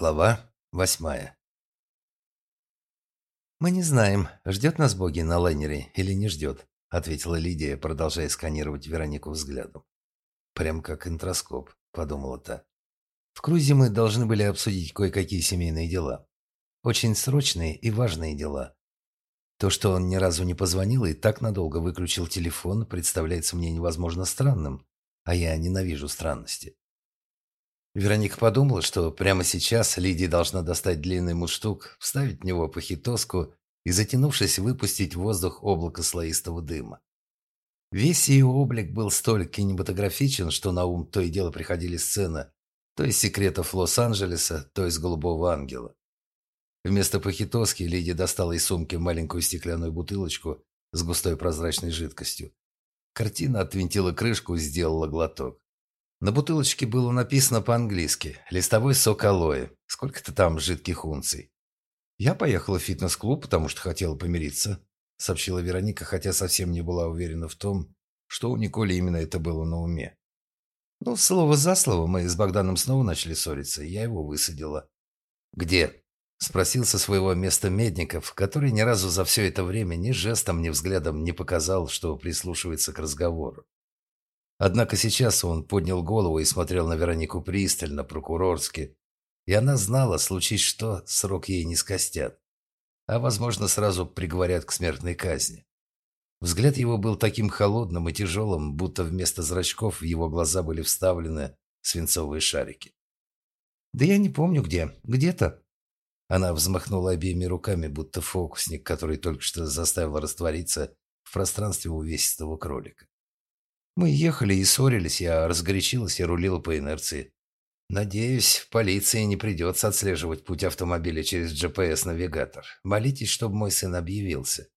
Глава восьмая «Мы не знаем, ждет нас боги на лайнере или не ждет», ответила Лидия, продолжая сканировать Веронику взглядом. «Прям как интроскоп», — подумала та. «В круизе мы должны были обсудить кое-какие семейные дела. Очень срочные и важные дела. То, что он ни разу не позвонил и так надолго выключил телефон, представляется мне невозможно странным, а я ненавижу странности. Вероника подумала, что прямо сейчас Лидия должна достать длинный мундштук, вставить в него похитоску и, затянувшись, выпустить в воздух облако слоистого дыма. Весь ее облик был столь кинематографичен, что на ум то и дело приходили сцены то из секретов Лос-Анджелеса, то из «Голубого ангела». Вместо похитоски Лидия достала из сумки маленькую стеклянную бутылочку с густой прозрачной жидкостью. Картина отвинтила крышку и сделала глоток. На бутылочке было написано по-английски «Листовой сок алоэ». Сколько-то там жидких унций. «Я поехала в фитнес-клуб, потому что хотела помириться», сообщила Вероника, хотя совсем не была уверена в том, что у Николи именно это было на уме. Ну, слово за слово, мы с Богданом снова начали ссориться, и я его высадила. «Где?» – спросил со своего места Медников, который ни разу за все это время ни жестом, ни взглядом не показал, что прислушивается к разговору. Однако сейчас он поднял голову и смотрел на Веронику пристально, прокурорски. И она знала, случись что, срок ей не скостят. А, возможно, сразу приговорят к смертной казни. Взгляд его был таким холодным и тяжелым, будто вместо зрачков в его глаза были вставлены свинцовые шарики. «Да я не помню где. Где-то». Она взмахнула обеими руками, будто фокусник, который только что заставил раствориться в пространстве увесистого кролика. Мы ехали и ссорились, я разгорячилась и рулила по инерции. Надеюсь, полиции не придется отслеживать путь автомобиля через GPS-навигатор. Молитесь, чтобы мой сын объявился.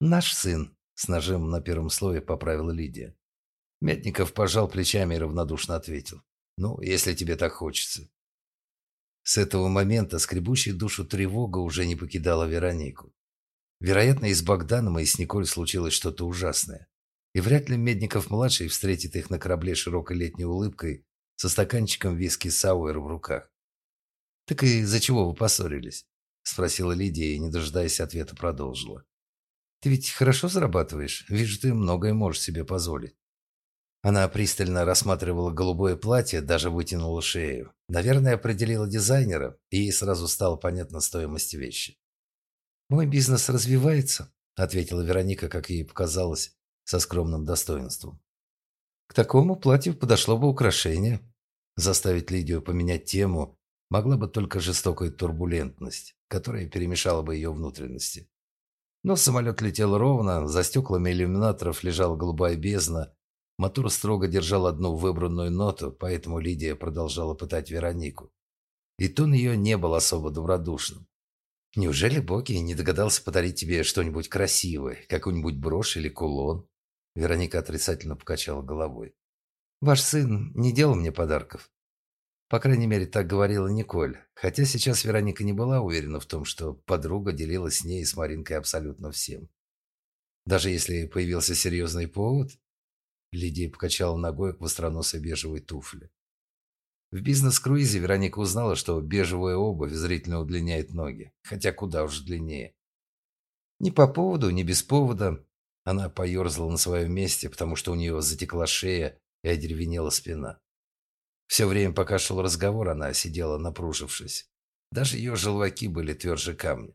Наш сын, с нажимом на первом слове поправила Лидия. Метников пожал плечами и равнодушно ответил. Ну, если тебе так хочется. С этого момента скребущая душу тревога уже не покидала Веронику. Вероятно, и с Богданом, и с Николь случилось что-то ужасное. И вряд ли Медников-младший встретит их на корабле широкой летней улыбкой со стаканчиком виски Сауэр в руках. «Так и за чего вы поссорились?» – спросила Лидия и, не дожидаясь ответа, продолжила. «Ты ведь хорошо зарабатываешь? Вижу, ты многое можешь себе позволить». Она пристально рассматривала голубое платье, даже вытянула шею. Наверное, определила дизайнера, и ей сразу стала понятна стоимость вещи. «Мой бизнес развивается», – ответила Вероника, как ей показалось, со скромным достоинством. К такому платью подошло бы украшение. Заставить Лидию поменять тему могла бы только жестокая турбулентность, которая перемешала бы ее внутренности. Но самолет летел ровно, за стеклами иллюминаторов лежала голубая бездна, мотор строго держал одну выбранную ноту, поэтому Лидия продолжала пытать Веронику. И тон ее не был особо добродушным. «Неужели Боги не догадался подарить тебе что-нибудь красивое, какую-нибудь брошь или кулон?» Вероника отрицательно покачала головой. «Ваш сын не делал мне подарков». По крайней мере, так говорила Николь, хотя сейчас Вероника не была уверена в том, что подруга делилась с ней и с Маринкой абсолютно всем. Даже если появился серьезный повод, Лидия покачала ногой к востроносой бежевой туфле. В бизнес-круизе Вероника узнала, что бежевая обувь зрительно удлиняет ноги, хотя куда уж длиннее. Ни по поводу, ни без повода она поерзала на своем месте, потому что у нее затекла шея и одеревенела спина. Все время, пока шел разговор, она сидела напружившись. Даже ее желваки были тверже камня.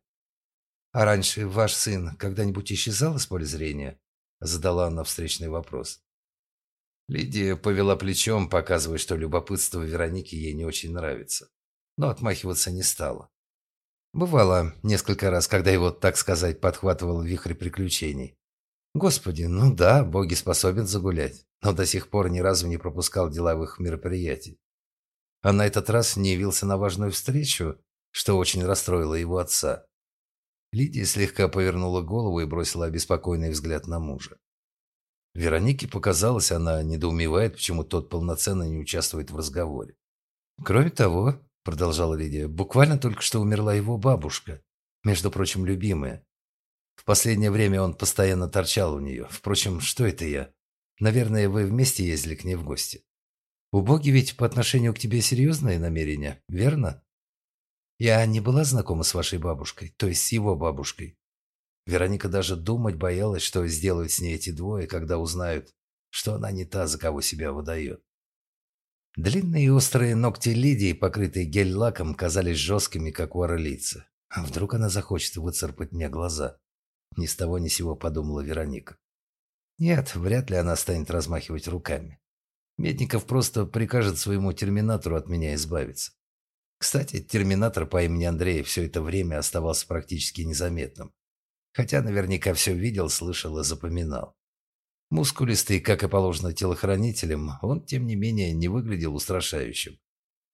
«А раньше ваш сын когда-нибудь исчезал из поля зрения?» Задала она встречный вопрос. Лидия повела плечом, показывая, что любопытство Вероники ей не очень нравится. Но отмахиваться не стала. Бывало несколько раз, когда его, так сказать, подхватывал вихрь приключений. Господи, ну да, боги способен загулять, но до сих пор ни разу не пропускал деловых мероприятий. А на этот раз не явился на важную встречу, что очень расстроило его отца. Лидия слегка повернула голову и бросила обеспокоенный взгляд на мужа. Веронике показалось, она недоумевает, почему тот полноценно не участвует в разговоре. «Кроме того», — продолжала Лидия, — «буквально только что умерла его бабушка, между прочим, любимая. В последнее время он постоянно торчал у нее. Впрочем, что это я? Наверное, вы вместе ездили к ней в гости. У Боги ведь по отношению к тебе серьезные намерения, верно? Я не была знакома с вашей бабушкой, то есть с его бабушкой. Вероника даже думать боялась, что сделают с ней эти двое, когда узнают, что она не та, за кого себя выдает. Длинные и острые ногти Лидии, покрытые гель-лаком, казались жесткими, как у орлицы. А вдруг она захочет выцарпать мне глаза? Ни с того ни сего подумала Вероника. Нет, вряд ли она станет размахивать руками. Медников просто прикажет своему терминатору от меня избавиться. Кстати, терминатор по имени Андрей все это время оставался практически незаметным. Хотя наверняка все видел, слышал и запоминал. Мускулистый, как и положено телохранителям, он, тем не менее, не выглядел устрашающим.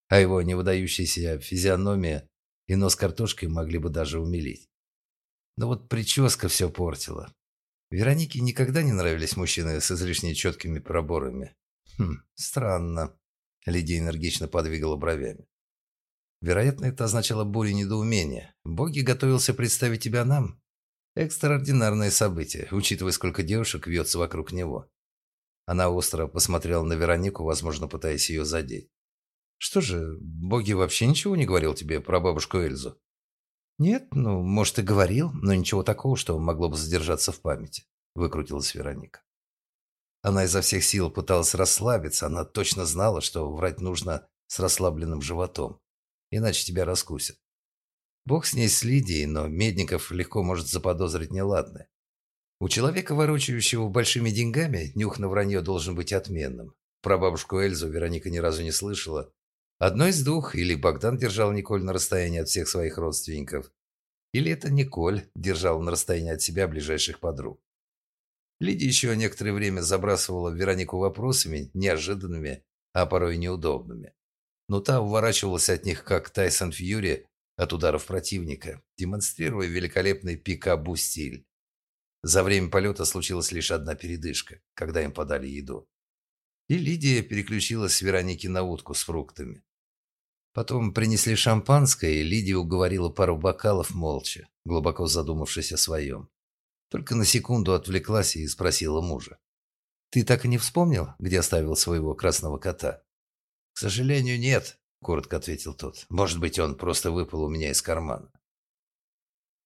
А его невыдающаяся физиономия и нос картошкой могли бы даже умилить. Но вот прическа все портила. Веронике никогда не нравились мужчины с излишне четкими проборами. Хм, странно. Лидия энергично подвигала бровями. Вероятно, это означало бурю недоумения. Боги готовился представить тебя нам, Экстраординарное событие, учитывая, сколько девушек вьется вокруг него. Она остро посмотрела на Веронику, возможно, пытаясь ее задеть. «Что же, боги вообще ничего не говорил тебе про бабушку Эльзу?» «Нет, ну, может, и говорил, но ничего такого, что могло бы задержаться в памяти», – выкрутилась Вероника. Она изо всех сил пыталась расслабиться, она точно знала, что врать нужно с расслабленным животом, иначе тебя раскусят. Бог с ней с Лидией, но Медников легко может заподозрить неладное. У человека, ворочающего большими деньгами, нюх на вранье должен быть отменным. Про бабушку Эльзу Вероника ни разу не слышала. Одно из двух, или Богдан держал Николь на расстоянии от всех своих родственников, или это Николь держал на расстоянии от себя ближайших подруг. Лидия еще некоторое время забрасывала Веронику вопросами, неожиданными, а порой неудобными. Но та уворачивалась от них, как Тайсон Фьюри от ударов противника, демонстрируя великолепный пикабу стиль. За время полета случилась лишь одна передышка, когда им подали еду. И Лидия переключилась с Вероники на утку с фруктами. Потом принесли шампанское, и Лидия уговорила пару бокалов молча, глубоко задумавшись о своем. Только на секунду отвлеклась и спросила мужа. «Ты так и не вспомнил, где оставил своего красного кота?» «К сожалению, нет», – коротко ответил тот. «Может быть, он просто выпал у меня из кармана».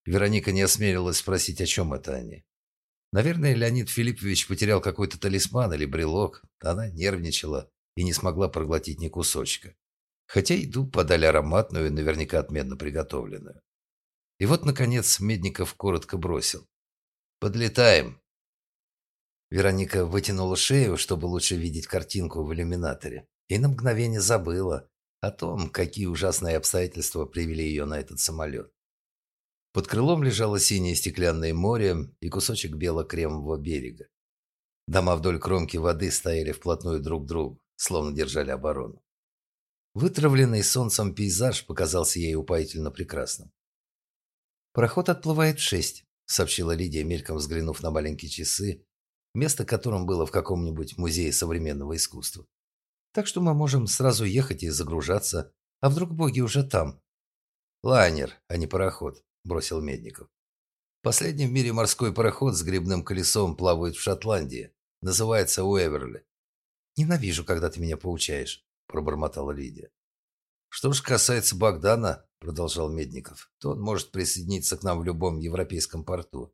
Вероника не осмелилась спросить, о чем это они. Наверное, Леонид Филиппович потерял какой-то талисман или брелок. Она нервничала и не смогла проглотить ни кусочка. Хотя еду подали ароматную и наверняка отменно приготовленную. И вот, наконец, Медников коротко бросил. «Подлетаем!» Вероника вытянула шею, чтобы лучше видеть картинку в иллюминаторе, и на мгновение забыла, о том, какие ужасные обстоятельства привели ее на этот самолет. Под крылом лежало синее стеклянное море и кусочек бело-кремового берега. Дома вдоль кромки воды стояли вплотную друг к другу, словно держали оборону. Вытравленный солнцем пейзаж показался ей упоительно прекрасным. «Пароход отплывает в шесть», — сообщила Лидия, мельком взглянув на маленькие часы, место которым было в каком-нибудь музее современного искусства. Так что мы можем сразу ехать и загружаться. А вдруг боги уже там? Лайнер, а не пароход, бросил Медников. Последний в мире морской пароход с грибным колесом плавает в Шотландии. Называется Уэверли. Ненавижу, когда ты меня поучаешь, пробормотала Лидия. Что ж касается Богдана, продолжал Медников, то он может присоединиться к нам в любом европейском порту.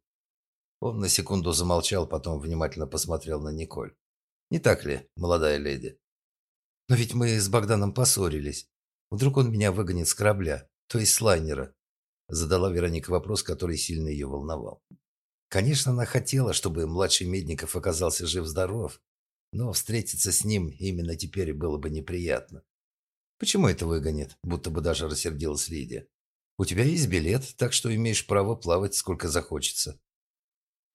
Он на секунду замолчал, потом внимательно посмотрел на Николь. Не так ли, молодая леди? Но ведь мы с Богданом поссорились. Вдруг он меня выгонит с корабля, то есть с лайнера. Задала Вероника вопрос, который сильно ее волновал. Конечно, она хотела, чтобы младший Медников оказался жив-здоров, но встретиться с ним именно теперь было бы неприятно. Почему это выгонит? Будто бы даже рассердилась Лидия. У тебя есть билет, так что имеешь право плавать сколько захочется.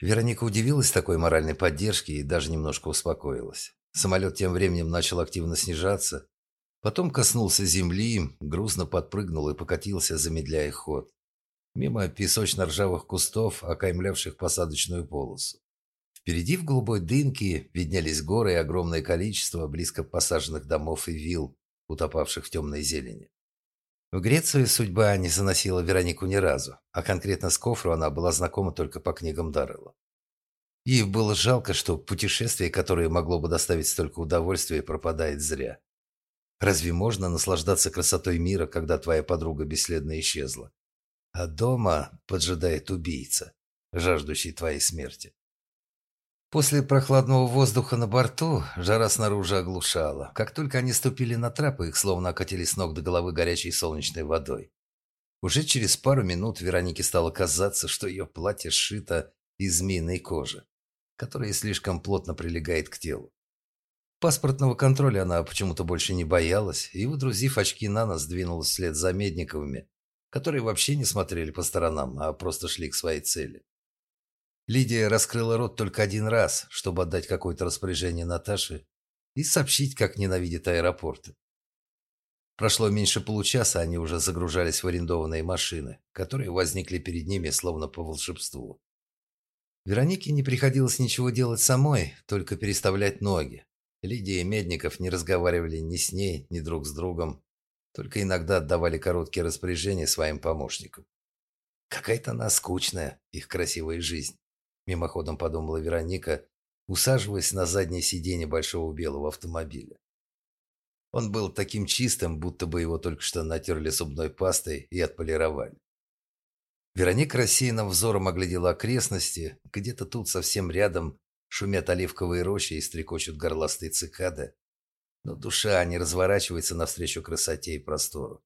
Вероника удивилась такой моральной поддержке и даже немножко успокоилась. Самолет тем временем начал активно снижаться. Потом коснулся земли, грузно подпрыгнул и покатился, замедляя ход. Мимо песочно-ржавых кустов, окаймлявших посадочную полосу. Впереди в голубой дымке виднелись горы и огромное количество близко посаженных домов и вилл, утопавших в темной зелени. В Грецию судьба не заносила Веронику ни разу, а конкретно с Кофру она была знакома только по книгам Даррелла. Ей было жалко, что путешествие, которое могло бы доставить столько удовольствия, пропадает зря. Разве можно наслаждаться красотой мира, когда твоя подруга бесследно исчезла? А дома поджидает убийца, жаждущий твоей смерти. После прохладного воздуха на борту жара снаружи оглушала. Как только они ступили на трапы, их словно окатили с ног до головы горячей солнечной водой. Уже через пару минут Веронике стало казаться, что ее платье сшито из змеиной кожи, которая слишком плотно прилегает к телу. Паспортного контроля она почему-то больше не боялась, и, удрузив очки на нос, двинулась вслед за Медниковыми, которые вообще не смотрели по сторонам, а просто шли к своей цели. Лидия раскрыла рот только один раз, чтобы отдать какое-то распоряжение Наташе и сообщить, как ненавидит аэропорты. Прошло меньше получаса, они уже загружались в арендованные машины, которые возникли перед ними словно по волшебству. Веронике не приходилось ничего делать самой, только переставлять ноги. Лидия и Медников не разговаривали ни с ней, ни друг с другом, только иногда отдавали короткие распоряжения своим помощникам. Какая-то она скучная, их красивая жизнь мимоходом подумала Вероника, усаживаясь на заднее сиденье большого белого автомобиля. Он был таким чистым, будто бы его только что натерли зубной пастой и отполировали. Вероника рассеянным взором оглядела окрестности. Где-то тут, совсем рядом, шумят оливковые рощи и стрекочут горластые цикады. Но душа не разворачивается навстречу красоте и простору.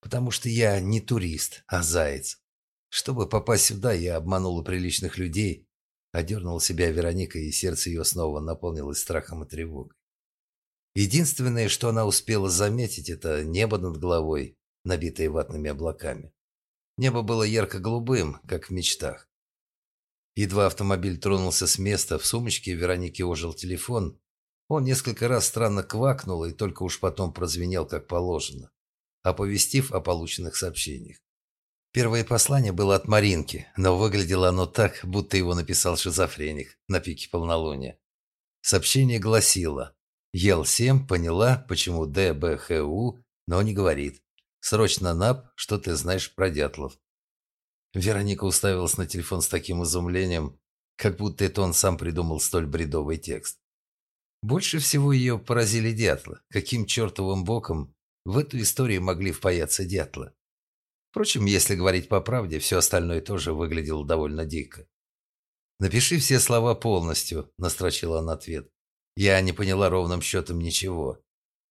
Потому что я не турист, а заяц. Чтобы попасть сюда, я обманула приличных людей, одернула себя Вероника, и сердце ее снова наполнилось страхом и тревогой. Единственное, что она успела заметить, это небо над головой, набитое ватными облаками. Небо было ярко-голубым, как в мечтах. Едва автомобиль тронулся с места, в сумочке Вероники ожил телефон. Он несколько раз странно квакнул и только уж потом прозвенел, как положено, оповестив о полученных сообщениях. Первое послание было от Маринки, но выглядело оно так, будто его написал шизофреник на пике полнолуния. Сообщение гласило «Ел всем, поняла, почему ДБХУ, но не говорит. Срочно НАП, что ты знаешь про дятлов». Вероника уставилась на телефон с таким изумлением, как будто это он сам придумал столь бредовый текст. Больше всего ее поразили дятлы. Каким чертовым боком в эту историю могли впаяться дятлы? Впрочем, если говорить по правде, все остальное тоже выглядело довольно дико. «Напиши все слова полностью», – настрочила он ответ. «Я не поняла ровным счетом ничего.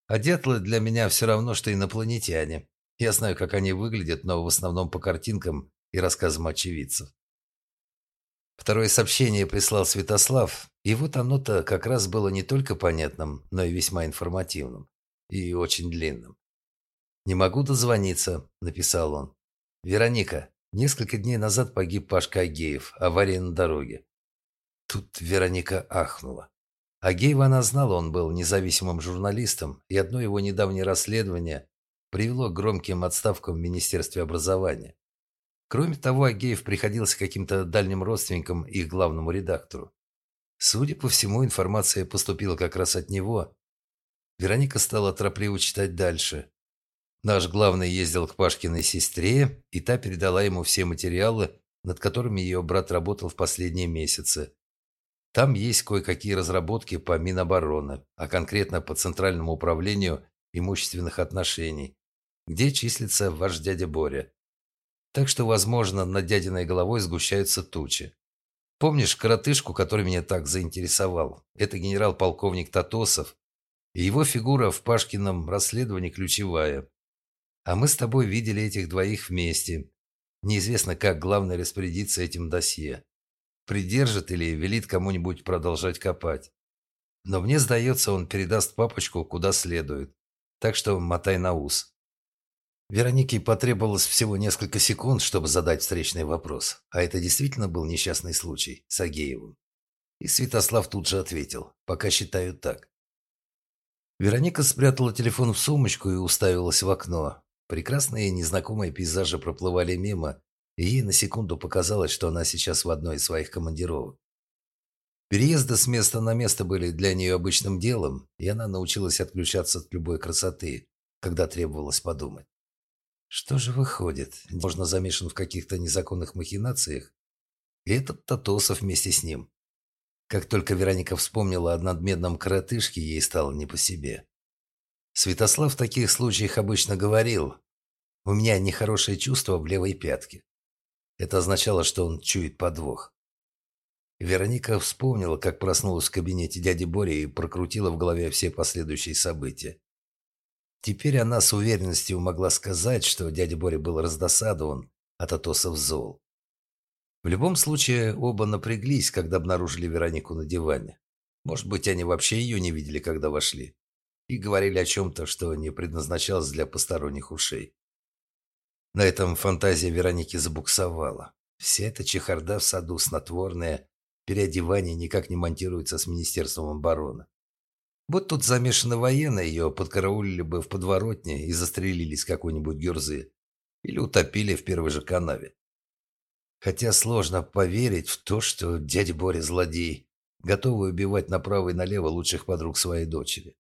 А дятлы для меня все равно, что инопланетяне. Я знаю, как они выглядят, но в основном по картинкам и рассказам очевидцев». Второе сообщение прислал Святослав, и вот оно-то как раз было не только понятным, но и весьма информативным. И очень длинным. «Не могу дозвониться», – написал он. «Вероника, несколько дней назад погиб Пашка Агеев, авария на дороге». Тут Вероника ахнула. Агеева она знала, он был независимым журналистом, и одно его недавнее расследование привело к громким отставкам в Министерстве образования. Кроме того, Агеев приходился каким-то дальним родственникам их главному редактору. Судя по всему, информация поступила как раз от него. Вероника стала торопливо читать дальше. Наш главный ездил к Пашкиной сестре, и та передала ему все материалы, над которыми ее брат работал в последние месяцы. Там есть кое-какие разработки по Минобороны, а конкретно по Центральному управлению имущественных отношений, где числится ваш дядя Боря. Так что, возможно, над дядиной головой сгущаются тучи. Помнишь коротышку, который меня так заинтересовал? Это генерал-полковник Татосов, и его фигура в Пашкином расследовании ключевая. А мы с тобой видели этих двоих вместе. Неизвестно, как главный распорядится этим досье. Придержит или велит кому-нибудь продолжать копать. Но мне сдается, он передаст папочку куда следует. Так что мотай на ус. Веронике потребовалось всего несколько секунд, чтобы задать встречный вопрос. А это действительно был несчастный случай с Агеевым. И Святослав тут же ответил. Пока считаю так. Вероника спрятала телефон в сумочку и уставилась в окно. Прекрасные незнакомые пейзажи проплывали мимо, и ей на секунду показалось, что она сейчас в одной из своих командировок. Переезды с места на место были для нее обычным делом, и она научилась отключаться от любой красоты, когда требовалось подумать. Что же выходит? Можно замешан в каких-то незаконных махинациях? И этот Татосов вместе с ним. Как только Вероника вспомнила о надмедном коротышке, ей стало не по себе. Святослав в таких случаях обычно говорил, «У меня нехорошее чувство в левой пятке». Это означало, что он чует подвох. Вероника вспомнила, как проснулась в кабинете дяди Бори и прокрутила в голове все последующие события. Теперь она с уверенностью могла сказать, что дядя Боря был раздосадован от Атосов зол. В любом случае, оба напряглись, когда обнаружили Веронику на диване. Может быть, они вообще ее не видели, когда вошли, и говорили о чем-то, что не предназначалось для посторонних ушей. На этом фантазия Вероники забуксовала. Вся эта чехарда в саду снотворная, переодевание никак не монтируется с Министерством обороны. Вот тут замешаны военные, ее подкараулили бы в подворотне и застрелили с какой-нибудь гюрзы. Или утопили в первой же канаве. Хотя сложно поверить в то, что дядя Боря злодей, готовый убивать направо и налево лучших подруг своей дочери.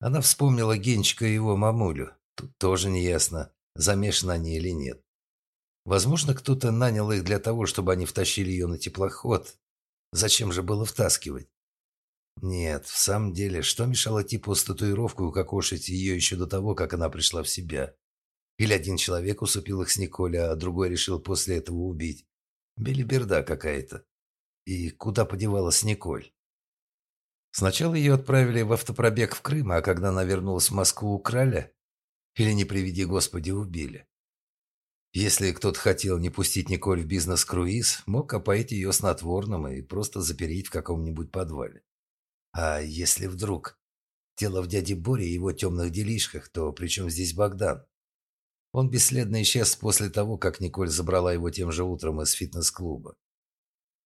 Она вспомнила Генчика и его мамулю. Тут тоже неясно, замешаны они или нет. Возможно, кто-то нанял их для того, чтобы они втащили ее на теплоход. Зачем же было втаскивать? Нет, в самом деле, что мешало типу с татуировкой укокошить ее еще до того, как она пришла в себя? Или один человек усыпил их с Николя, а другой решил после этого убить? Белиберда какая-то. И куда подевалась Николь? Сначала ее отправили в автопробег в Крым, а когда она вернулась в Москву, украли? Или, не приведи Господи, убили? Если кто-то хотел не пустить Николь в бизнес-круиз, мог опоить ее снотворным и просто запереть в каком-нибудь подвале. А если вдруг дело в дяде Боре и его темных делишках, то при чем здесь Богдан? Он бесследно исчез после того, как Николь забрала его тем же утром из фитнес-клуба.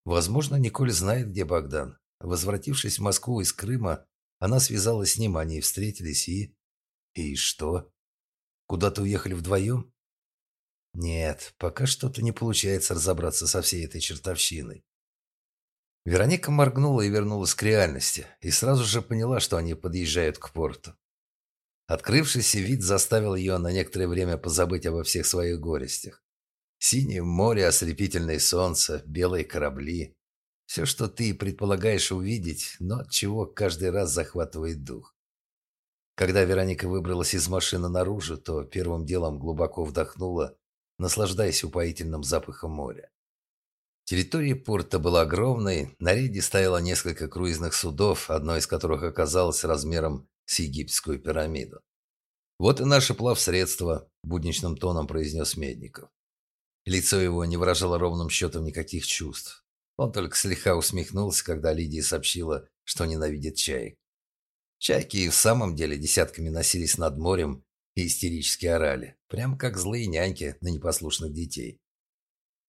Возможно, Николь знает, где Богдан. Возвратившись в Москву из Крыма, она связалась с ним, они встретились и... И что? Куда-то уехали вдвоем? Нет, пока что-то не получается разобраться со всей этой чертовщиной. Вероника моргнула и вернулась к реальности, и сразу же поняла, что они подъезжают к порту. Открывшийся вид заставил ее на некоторое время позабыть обо всех своих горестях. Синее море, ослепительное солнце, белые корабли. Все, что ты предполагаешь увидеть, но от чего каждый раз захватывает дух. Когда Вероника выбралась из машины наружу, то первым делом глубоко вдохнула наслаждаясь упоительным запахом моря. Территория порта была огромной, на рейде стояло несколько круизных судов, одно из которых оказалось размером с египетскую пирамиду. «Вот и наше плавсредство», – будничным тоном произнес Медников. Лицо его не выражало ровным счетом никаких чувств. Он только слегка усмехнулся, когда Лидия сообщила, что ненавидит чаек. Чайки и в самом деле десятками носились над морем и истерически орали, прямо как злые няньки на непослушных детей.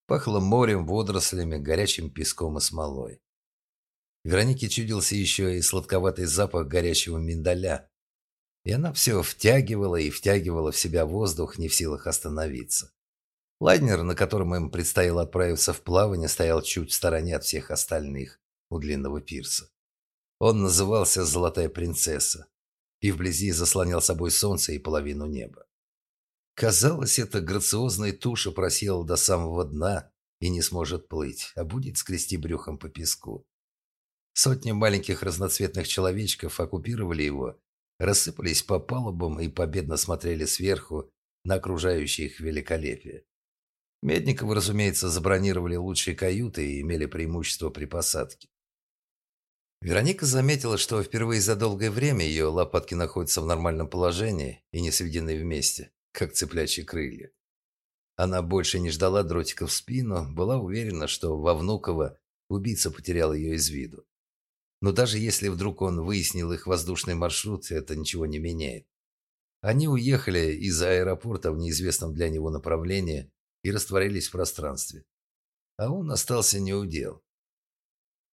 Пахло морем, водорослями, горячим песком и смолой. Веронике чудился еще и сладковатый запах горячего миндаля, и она все втягивала и втягивала в себя воздух, не в силах остановиться. Лайнер, на котором им предстояло отправиться в плавание, стоял чуть в стороне от всех остальных у длинного пирса. Он назывался «Золотая принцесса», и вблизи заслонял собой солнце и половину неба. Казалось, эта грациозная туша просела до самого дна и не сможет плыть, а будет скрести брюхом по песку. Сотни маленьких разноцветных человечков оккупировали его, рассыпались по палубам и победно смотрели сверху на окружающее их великолепие. Медниковы, разумеется, забронировали лучшие каюты и имели преимущество при посадке. Вероника заметила, что впервые за долгое время ее лопатки находятся в нормальном положении и не сведены вместе, как цыплячьи крылья. Она больше не ждала дротика в спину, была уверена, что во Внуково убийца потерял ее из виду. Но даже если вдруг он выяснил их воздушный маршрут, это ничего не меняет. Они уехали из аэропорта в неизвестном для него направлении и растворились в пространстве. А он остался неудел.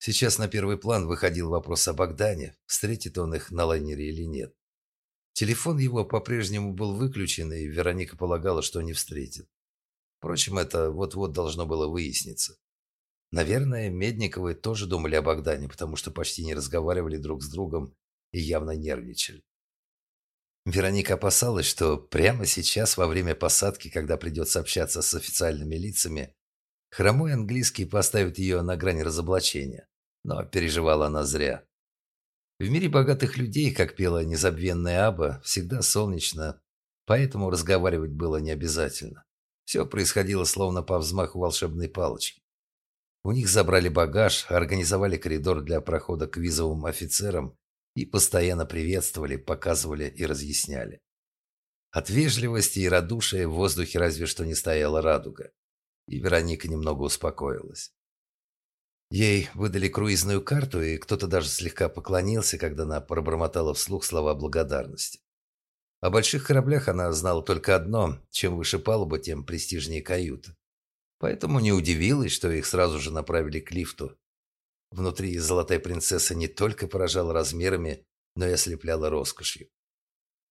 Сейчас на первый план выходил вопрос о Богдане, встретит он их на лайнере или нет. Телефон его по-прежнему был выключен, и Вероника полагала, что не встретит. Впрочем, это вот-вот должно было выясниться. Наверное, Медниковы тоже думали о Богдане, потому что почти не разговаривали друг с другом и явно нервничали. Вероника опасалась, что прямо сейчас, во время посадки, когда придется общаться с официальными лицами, хромой английский поставит ее на грани разоблачения. Но переживала она зря. В мире богатых людей, как пела незабвенная Аба, всегда солнечно, поэтому разговаривать было не обязательно. Все происходило словно по взмаху волшебной палочки. У них забрали багаж, организовали коридор для прохода к визовым офицерам и постоянно приветствовали, показывали и разъясняли. От вежливости и радушия в воздухе разве что не стояла радуга. И Вероника немного успокоилась. Ей выдали круизную карту, и кто-то даже слегка поклонился, когда она пробормотала вслух слова благодарности. О больших кораблях она знала только одно: чем выше палуба, тем престижнее каюта. Поэтому не удивилась, что их сразу же направили к лифту. Внутри золотая принцесса не только поражала размерами, но и ослепляла роскошью.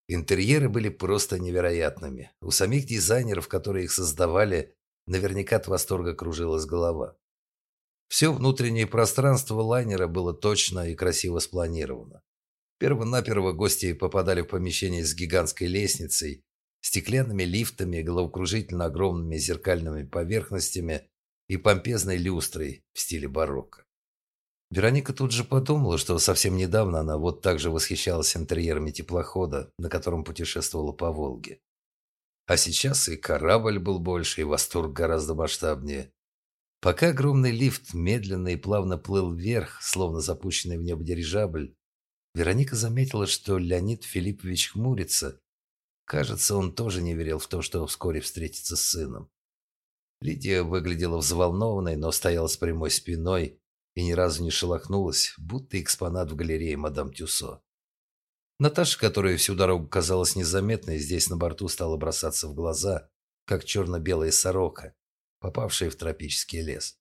Интерьеры были просто невероятными. У самих дизайнеров, которые их создавали, наверняка от восторга кружилась голова. Все внутреннее пространство лайнера было точно и красиво спланировано. Первонаперво гости попадали в помещение с гигантской лестницей, стеклянными лифтами, головокружительно огромными зеркальными поверхностями и помпезной люстрой в стиле барокко. Вероника тут же подумала, что совсем недавно она вот так же восхищалась интерьерами теплохода, на котором путешествовала по Волге. А сейчас и корабль был больше, и восторг гораздо масштабнее. Пока огромный лифт медленно и плавно плыл вверх, словно запущенный в небо дирижабль, Вероника заметила, что Леонид Филиппович хмурится. Кажется, он тоже не верил в то, что вскоре встретится с сыном. Лидия выглядела взволнованной, но стояла с прямой спиной, и ни разу не шелохнулась, будто экспонат в галерее мадам Тюсо. Наташа, которая всю дорогу казалась незаметной, здесь на борту стала бросаться в глаза, как черно-белая сорока, попавшая в тропический лес.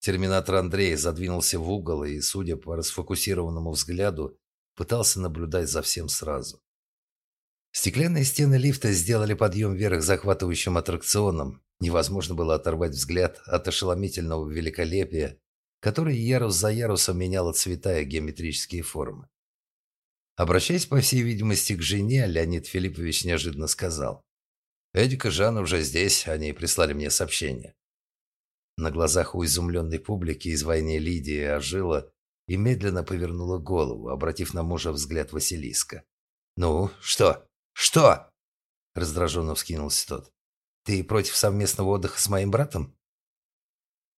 Терминатор Андрей задвинулся в угол и, судя по расфокусированному взгляду, пытался наблюдать за всем сразу. Стеклянные стены лифта сделали подъем вверх захватывающим аттракционом. Невозможно было оторвать взгляд от ошеломительного великолепия, который ярус за ярусом меняло цвета и геометрические формы. Обращаясь, по всей видимости, к жене, Леонид Филиппович неожиданно сказал. «Эдика и Жанна уже здесь, они прислали мне сообщение». На глазах у изумленной публики из войны Лидия ожила и медленно повернула голову, обратив на мужа взгляд Василиска. «Ну, что? Что?» Раздраженно вскинулся тот. «Ты против совместного отдыха с моим братом?»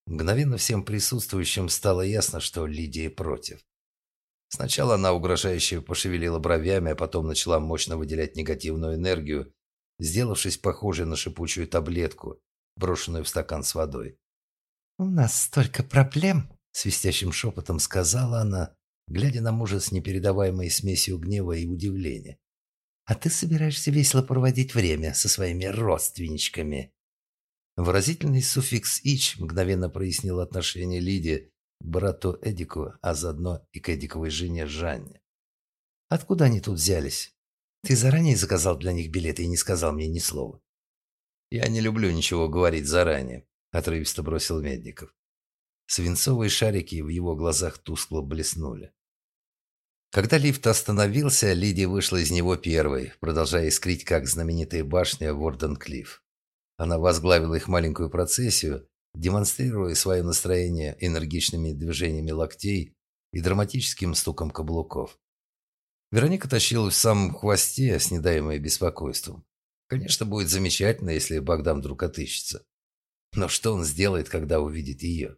Мгновенно всем присутствующим стало ясно, что Лидия против. Сначала она угрожающе пошевелила бровями, а потом начала мощно выделять негативную энергию, сделавшись похожей на шипучую таблетку, брошенную в стакан с водой. «У нас столько проблем!» – свистящим шепотом сказала она, глядя на мужа с непередаваемой смесью гнева и удивления. «А ты собираешься весело проводить время со своими родственничками?» Выразительный суффикс «ич» мгновенно прояснил отношение Лидии к брату Эдику, а заодно и к Эдиковой жене Жанне. «Откуда они тут взялись? Ты заранее заказал для них билеты и не сказал мне ни слова». «Я не люблю ничего говорить заранее», – отрывисто бросил Медников. Свинцовые шарики в его глазах тускло блеснули. Когда лифт остановился, Лидия вышла из него первой, продолжая искрить, как знаменитая башня Ворден-Клифф. Она возглавила их маленькую процессию, демонстрируя свое настроение энергичными движениями локтей и драматическим стуком каблуков. Вероника тащилась в самом хвосте, снедаемая беспокойством. Конечно, будет замечательно, если Богдан вдруг отыщется. Но что он сделает, когда увидит ее?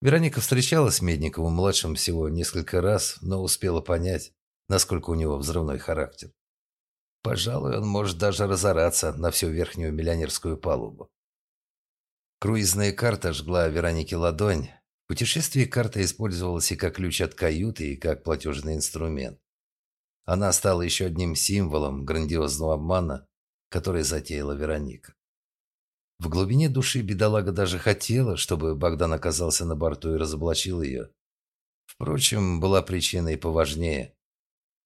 Вероника встречалась с Медниковым-младшим всего несколько раз, но успела понять, насколько у него взрывной характер. Пожалуй, он может даже разораться на всю верхнюю миллионерскую палубу. Круизная карта жгла Веронике ладонь. В путешествии карта использовалась и как ключ от каюты, и как платежный инструмент. Она стала еще одним символом грандиозного обмана, который затеяла Вероника. В глубине души бедолага даже хотела, чтобы Богдан оказался на борту и разоблачил ее. Впрочем, была причина и поважнее.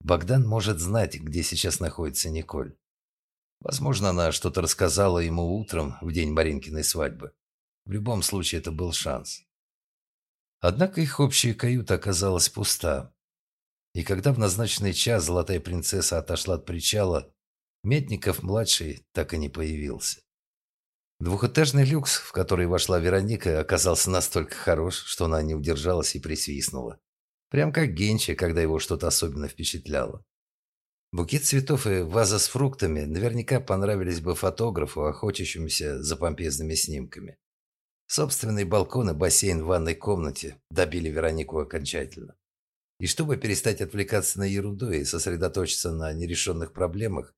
Богдан может знать, где сейчас находится Николь. Возможно, она что-то рассказала ему утром, в день Маринкиной свадьбы. В любом случае, это был шанс. Однако их общая каюта оказалась пуста. И когда в назначенный час золотая принцесса отошла от причала, Метников-младший так и не появился. Двухэтажный люкс, в который вошла Вероника, оказался настолько хорош, что она не удержалась и присвистнула. Прям как Генча, когда его что-то особенно впечатляло. Букет цветов и ваза с фруктами наверняка понравились бы фотографу, охотящемуся за помпезными снимками. Собственный балкон и бассейн в ванной комнате добили Веронику окончательно. И чтобы перестать отвлекаться на ерунду и сосредоточиться на нерешенных проблемах,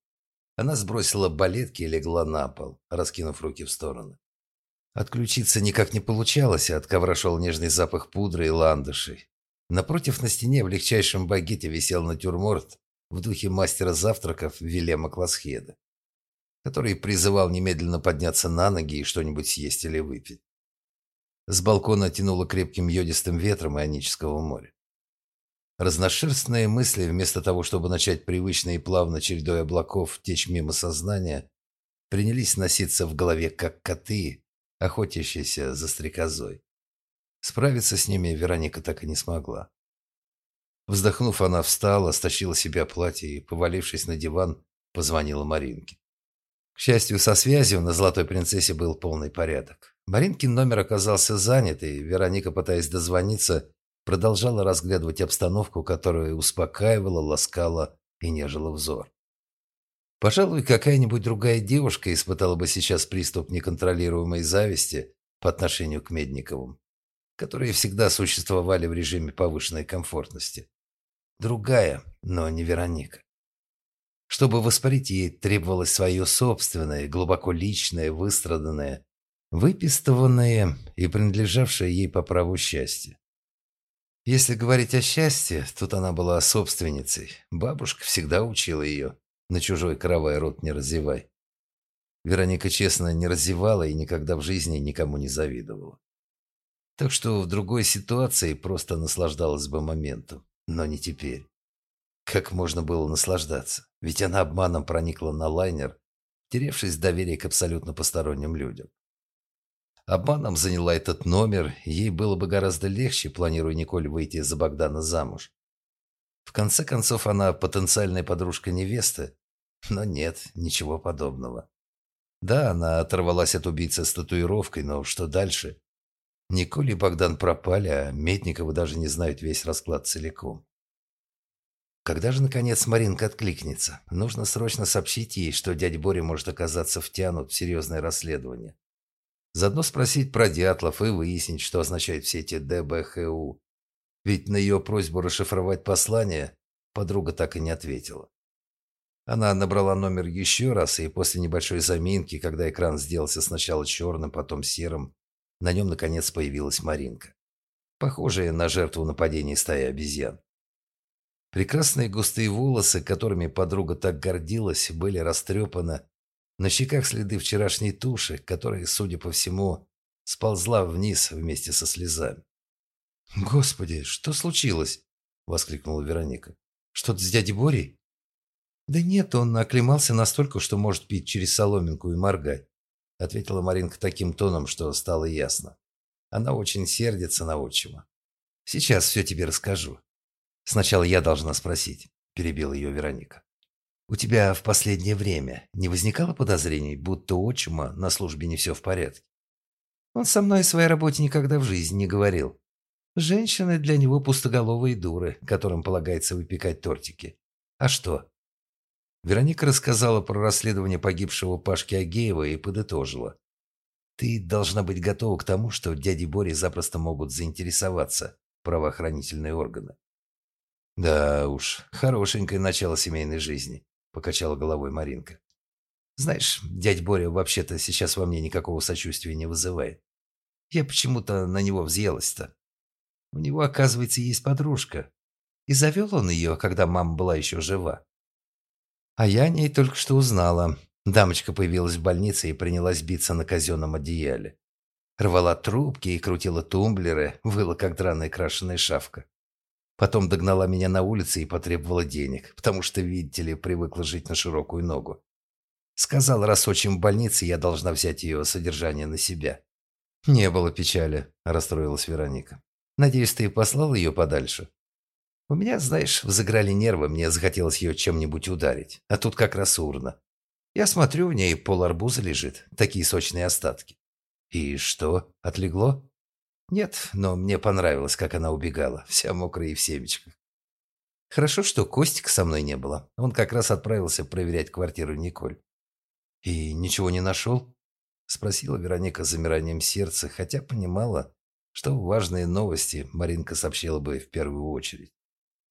она сбросила балетки и легла на пол, раскинув руки в стороны. Отключиться никак не получалось, от ковра шел нежный запах пудры и ландышей. Напротив на стене в легчайшем багете висел натюрморт в духе мастера завтраков Вилема Класхеда, который призывал немедленно подняться на ноги и что-нибудь съесть или выпить. С балкона тянуло крепким йодистым ветром ионического моря. Разношерстные мысли, вместо того, чтобы начать привычно и плавно чередой облаков течь мимо сознания, принялись носиться в голове, как коты, охотящиеся за стрекозой. Справиться с ними Вероника так и не смогла. Вздохнув, она встала, стащила себя платье и, повалившись на диван, позвонила Маринке. К счастью, со связью на «Золотой принцессе» был полный порядок. Маринкин номер оказался занят, и Вероника, пытаясь дозвониться, продолжала разглядывать обстановку, которая успокаивала, ласкала и нежила взор. Пожалуй, какая-нибудь другая девушка испытала бы сейчас приступ неконтролируемой зависти по отношению к Медниковым, которые всегда существовали в режиме повышенной комфортности. Другая, но не Вероника. Чтобы воспарить, ей требовалось свое собственное, глубоко личное, выстраданное, выпистыванное и принадлежавшее ей по праву счастье. Если говорить о счастье, тут она была собственницей. Бабушка всегда учила ее. На чужой каравай рот не разевай. Вероника честно не разевала и никогда в жизни никому не завидовала. Так что в другой ситуации просто наслаждалась бы моментом, но не теперь. Как можно было наслаждаться? Ведь она обманом проникла на лайнер, теревшись доверие к абсолютно посторонним людям. Обманом заняла этот номер, ей было бы гораздо легче, планируя Николь выйти за Богдана замуж. В конце концов, она потенциальная подружка невесты, но нет, ничего подобного. Да, она оторвалась от убийцы с татуировкой, но что дальше? Николь и Богдан пропали, а Метниковы даже не знают весь расклад целиком. Когда же, наконец, Маринка откликнется? Нужно срочно сообщить ей, что дядя Боря может оказаться втянут в серьезное расследование. Заодно спросить про Дятлов и выяснить, что означают все эти ДБХУ. Ведь на ее просьбу расшифровать послание подруга так и не ответила. Она набрала номер еще раз, и после небольшой заминки, когда экран сделался сначала черным, потом серым, на нем, наконец, появилась Маринка. Похожая на жертву нападения стаи обезьян. Прекрасные густые волосы, которыми подруга так гордилась, были растрепаны на щеках следы вчерашней туши, которая, судя по всему, сползла вниз вместе со слезами. «Господи, что случилось?» – воскликнула Вероника. «Что-то с дядей Борей?» «Да нет, он оклемался настолько, что может пить через соломинку и моргать», – ответила Маринка таким тоном, что стало ясно. Она очень сердится на отчима. «Сейчас все тебе расскажу. Сначала я должна спросить», – перебила ее Вероника. «У тебя в последнее время не возникало подозрений, будто у отчима на службе не все в порядке?» Он со мной о своей работе никогда в жизни не говорил. Женщины для него пустоголовые дуры, которым полагается выпекать тортики. А что? Вероника рассказала про расследование погибшего Пашки Агеева и подытожила. Ты должна быть готова к тому, что дяди Бори запросто могут заинтересоваться правоохранительные органы. Да уж, хорошенькое начало семейной жизни покачала головой Маринка. Знаешь, дядь Боря вообще-то сейчас во мне никакого сочувствия не вызывает. Я почему-то на него взъелась-то. У него, оказывается, есть подружка. И завел он ее, когда мама была еще жива. А я о ней только что узнала. Дамочка появилась в больнице и принялась биться на казенном одеяле. Рвала трубки и крутила тумблеры, выла, как драная крашеная шавка. Потом догнала меня на улице и потребовала денег, потому что, видите ли, привыкла жить на широкую ногу. Сказала, раз очень в больнице, я должна взять ее содержание на себя. Не было печали, расстроилась Вероника. Надеюсь, ты послал ее подальше? У меня, знаешь, взыграли нервы, мне захотелось ее чем-нибудь ударить. А тут как раз урна. Я смотрю, в ней пол арбуза лежит, такие сочные остатки. И что, отлегло? Нет, но мне понравилось, как она убегала, вся мокрая и в семечках. Хорошо, что Костика со мной не было. Он как раз отправился проверять квартиру Николь. «И ничего не нашел?» – спросила Вероника с замиранием сердца, хотя понимала, что важные новости Маринка сообщила бы в первую очередь.